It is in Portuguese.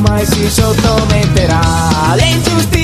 mai si sottometterà alle ingiustizie